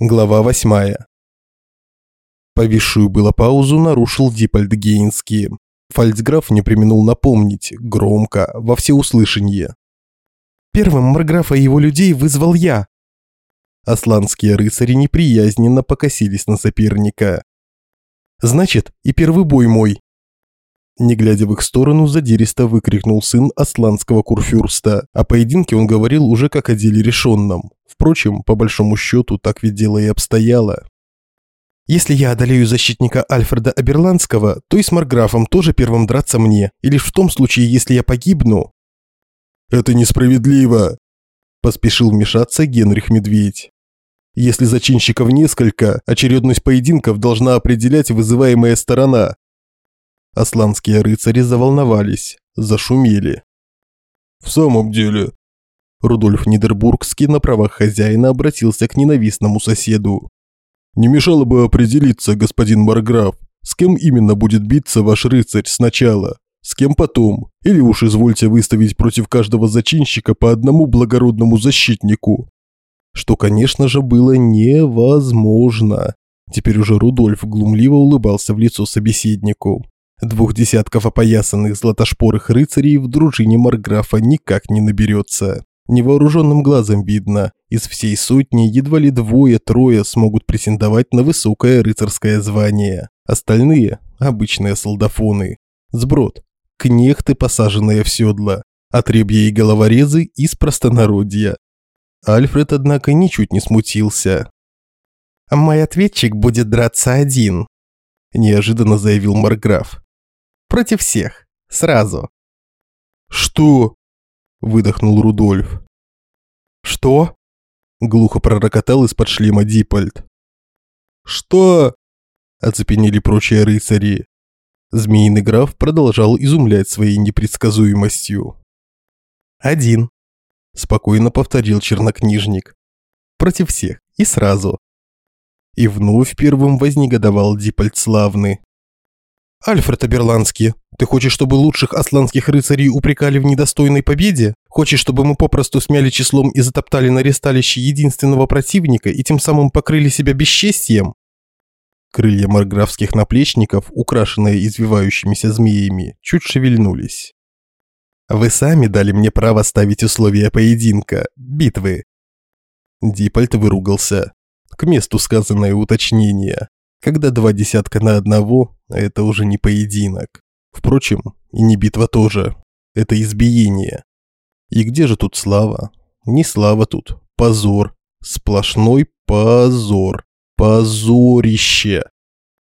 Глава восьмая. Повисшую было паузу нарушил Дипольд Гейнский. Фальцграф не применул напомнить, громко, во всеуслышание. «Первым Марграфа и его людей вызвал я!» Асланские рыцари неприязненно покосились на соперника. «Значит, и первый бой мой!» Не глядя в их сторону, задиристо выкрикнул сын асланского курфюрста. О поединке он говорил уже как о деле решенном. Впрочем, по большому счету, так ведь дело и обстояло. Если я одолею защитника Альфреда Аберландского, то и с Марграфом тоже первым драться мне, и лишь в том случае, если я погибну. Это несправедливо, поспешил вмешаться Генрих Медведь. Если зачинщиков несколько, очередность поединков должна определять вызываемая сторона. Асланские рыцари заволновались, зашумели. В самом деле, Рудольф Нидербургский на правах хозяина обратился к ненавистному соседу. «Не мешало бы определиться, господин Марграф, с кем именно будет биться ваш рыцарь сначала, с кем потом, или уж извольте выставить против каждого зачинщика по одному благородному защитнику». Что, конечно же, было невозможно. Теперь уже Рудольф глумливо улыбался в лицо собеседнику. Двух десятков опоясанных златошпорых рыцарей в дружине Марграфа никак не наберется. Невооруженным глазом видно, из всей сотни едва ли двое-трое смогут претендовать на высокое рыцарское звание. Остальные – обычные солдафоны. Сброд – кнехты, посаженные в седла, отребья и головорезы из простонародья. Альфред, однако, ничуть не смутился. «Мой ответчик будет драться один», – неожиданно заявил Марграф. «Против всех. Сразу». «Что?» выдохнул Рудольф. Что? глухо пророкотал из-под шлема Дипольд. Что? оцепенели прочие рыцари. Змеиный граф продолжал изумлять своей непредсказуемостью. «Один», – спокойно повторил чернокнижник. «Против всех и сразу». И вновь первым вознегодовал Дипольд Славный. «Альфред Аберландский, ты хочешь, чтобы лучших асланских рыцарей упрекали в недостойной победе? Хочешь, чтобы мы попросту смяли числом и затоптали на ресталище единственного противника и тем самым покрыли себя бесчестием?» Крылья марграфских наплечников, украшенные извивающимися змеями, чуть шевельнулись. «Вы сами дали мне право ставить условия поединка, битвы». Дипольт выругался. К месту сказанное уточнение. Когда два десятка на одного, это уже не поединок. Впрочем, и не битва тоже. Это избиение. И где же тут слава? Не слава тут. Позор. Сплошной позор. Позорище.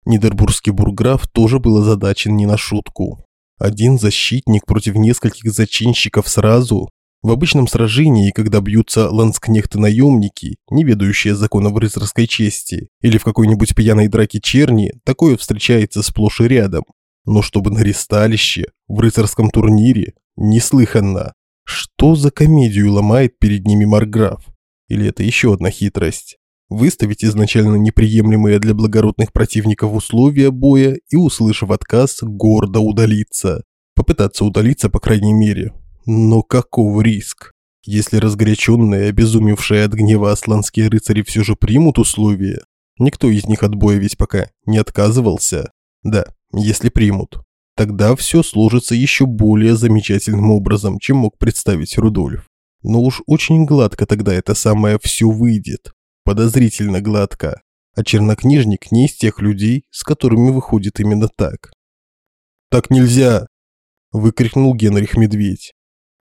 Нидербургский бурграф тоже был озадачен не на шутку. Один защитник против нескольких зачинщиков сразу в обычном сражении, когда бьются ланскнехты-наемники, не ведающие законов рыцарской чести, или в какой-нибудь пьяной драке черни, такое встречается сплошь и рядом. Но чтобы на ресталище, в рыцарском турнире, неслыханно. Что за комедию ломает перед ними Марграф? Или это еще одна хитрость? Выставить изначально неприемлемые для благородных противников условия боя и, услышав отказ, гордо удалиться. Попытаться удалиться, по крайней мере, но каков риск? Если разгоряченные, обезумевшие от гнева асланские рыцари все же примут условия, никто из них от боя ведь пока не отказывался. Да, если примут, тогда все сложится еще более замечательным образом, чем мог представить Рудольф. Но уж очень гладко тогда это самое все выйдет. Подозрительно гладко. А чернокнижник не из тех людей, с которыми выходит именно так. «Так нельзя!» – выкрикнул Генрих Медведь.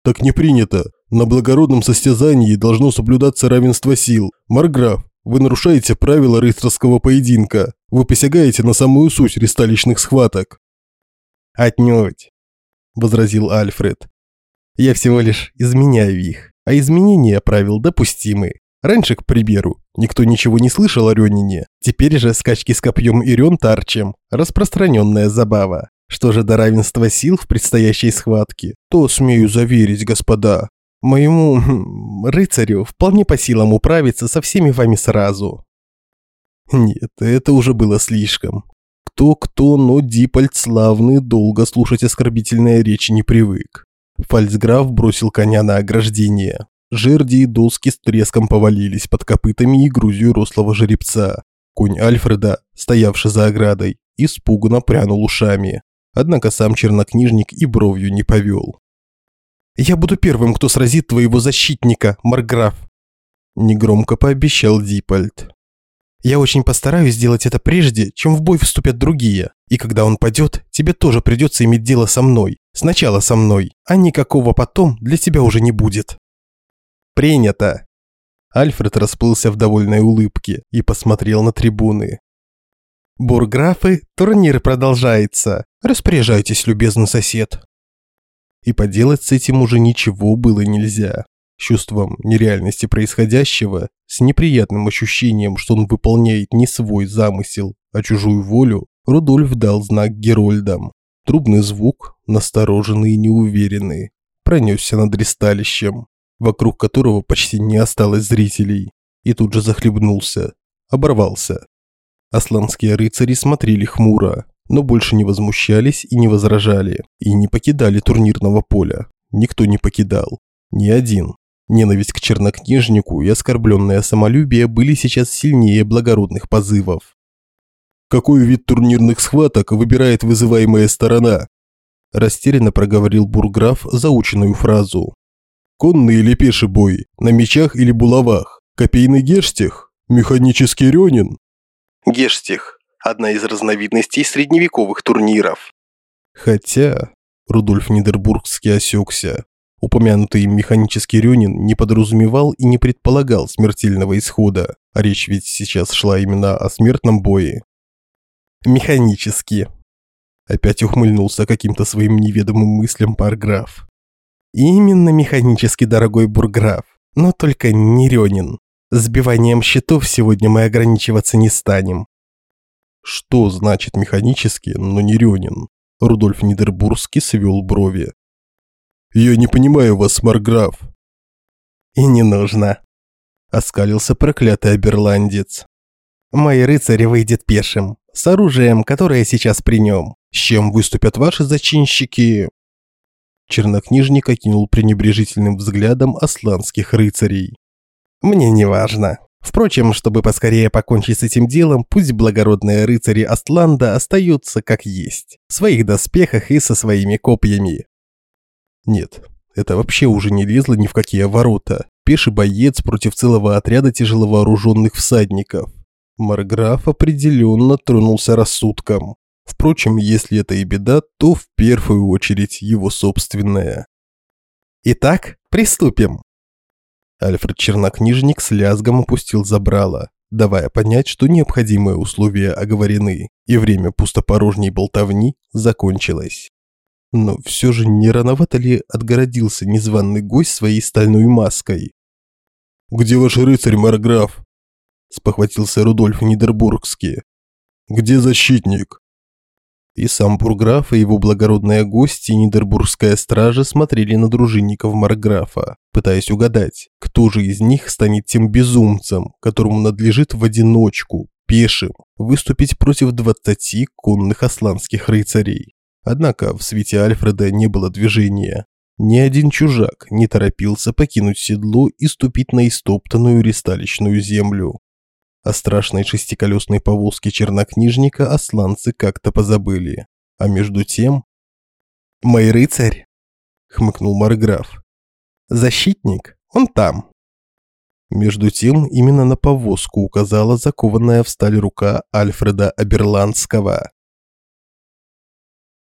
Так не принято. На благородном состязании должно соблюдаться равенство сил. Марграф, вы нарушаете правила рыцарского поединка. Вы посягаете на самую суть ресталищных схваток. Отнюдь, возразил Альфред. Я всего лишь изменяю их, а изменения правил допустимы. Раньше, к примеру, никто ничего не слышал о Рёнине. Теперь же скачки с копьем и Рён тарчем – распространенная забава. Что же до равенства сил в предстоящей схватке, то смею заверить, господа, моему хм, рыцарю вполне по силам управиться со всеми вами сразу. Нет, это уже было слишком. Кто-кто, но Дипольд славный долго слушать оскорбительные речи не привык. Фальцграф бросил коня на ограждение. Жерди и доски с треском повалились под копытами и грузью рослого жеребца. Конь Альфреда, стоявший за оградой, испуганно прянул ушами. Однако сам чернокнижник и бровью не повел. «Я буду первым, кто сразит твоего защитника, Марграф», – негромко пообещал Дипольд. «Я очень постараюсь сделать это прежде, чем в бой вступят другие, и когда он падет, тебе тоже придется иметь дело со мной, сначала со мной, а никакого потом для тебя уже не будет». «Принято!» Альфред расплылся в довольной улыбке и посмотрел на трибуны. «Бурграфы, турнир продолжается. Распоряжайтесь, любезный сосед». И поделать с этим уже ничего было нельзя. Чувством нереальности происходящего, с неприятным ощущением, что он выполняет не свой замысел, а чужую волю, Рудольф дал знак Герольдам. Трубный звук, настороженный и неуверенный, пронесся над ристалищем вокруг которого почти не осталось зрителей, и тут же захлебнулся, оборвался. Асланские рыцари смотрели хмуро, но больше не возмущались и не возражали, и не покидали турнирного поля. Никто не покидал. Ни один. Ненависть к чернокнижнику и оскорбленное самолюбие были сейчас сильнее благородных позывов. «Какой вид турнирных схваток выбирает вызываемая сторона?» Растерянно проговорил бурграф заученную фразу. Конный или пеший бой, на мечах или булавах, копейный гештих, механический рёнин. Гештих – одна из разновидностей средневековых турниров. Хотя, Рудольф Нидербургский осекся, упомянутый им механический рёнин не подразумевал и не предполагал смертельного исхода, а речь ведь сейчас шла именно о смертном бое. Механически. Опять ухмыльнулся каким-то своим неведомым мыслям парграф. Именно механически дорогой бурграф, но только не Рёнин. Сбиванием счетов сегодня мы ограничиваться не станем. Что значит механически, но не Рёнин? Рудольф Нидербургский свел брови. Я не понимаю вас, Марграф. И не нужно. Оскалился проклятый оберландец. Мой рыцарь выйдет пешим, с оружием, которое сейчас при нем. С чем выступят ваши зачинщики, Чернокнижник окинул пренебрежительным взглядом асланских рыцарей. «Мне не важно. Впрочем, чтобы поскорее покончить с этим делом, пусть благородные рыцари Астланда остаются как есть, в своих доспехах и со своими копьями». Нет, это вообще уже не лезло ни в какие ворота. Пеший боец против целого отряда тяжеловооруженных всадников. Марграф определенно тронулся рассудком. Впрочем, если это и беда, то в первую очередь его собственная. Итак, приступим. Альфред Чернокнижник с лязгом опустил забрало, давая понять, что необходимые условия оговорены, и время пустопорожней болтовни закончилось. Но все же не рановато ли отгородился незваный гость своей стальной маской? «Где ваш рыцарь, Марграф?» – спохватился Рудольф Нидербургский. «Где защитник?» И сам бурграф, и его благородные гости и Нидербургская стража смотрели на дружинников Марграфа, пытаясь угадать, кто же из них станет тем безумцем, которому надлежит в одиночку, пешим, выступить против двадцати конных асланских рыцарей. Однако в свете Альфреда не было движения. Ни один чужак не торопился покинуть седло и ступить на истоптанную ристалищную землю. О страшной шестиколесной повозке чернокнижника осланцы как-то позабыли. А между тем... «Мой рыцарь!» — хмыкнул Марграф. «Защитник? Он там!» Между тем именно на повозку указала закованная в сталь рука Альфреда Аберландского.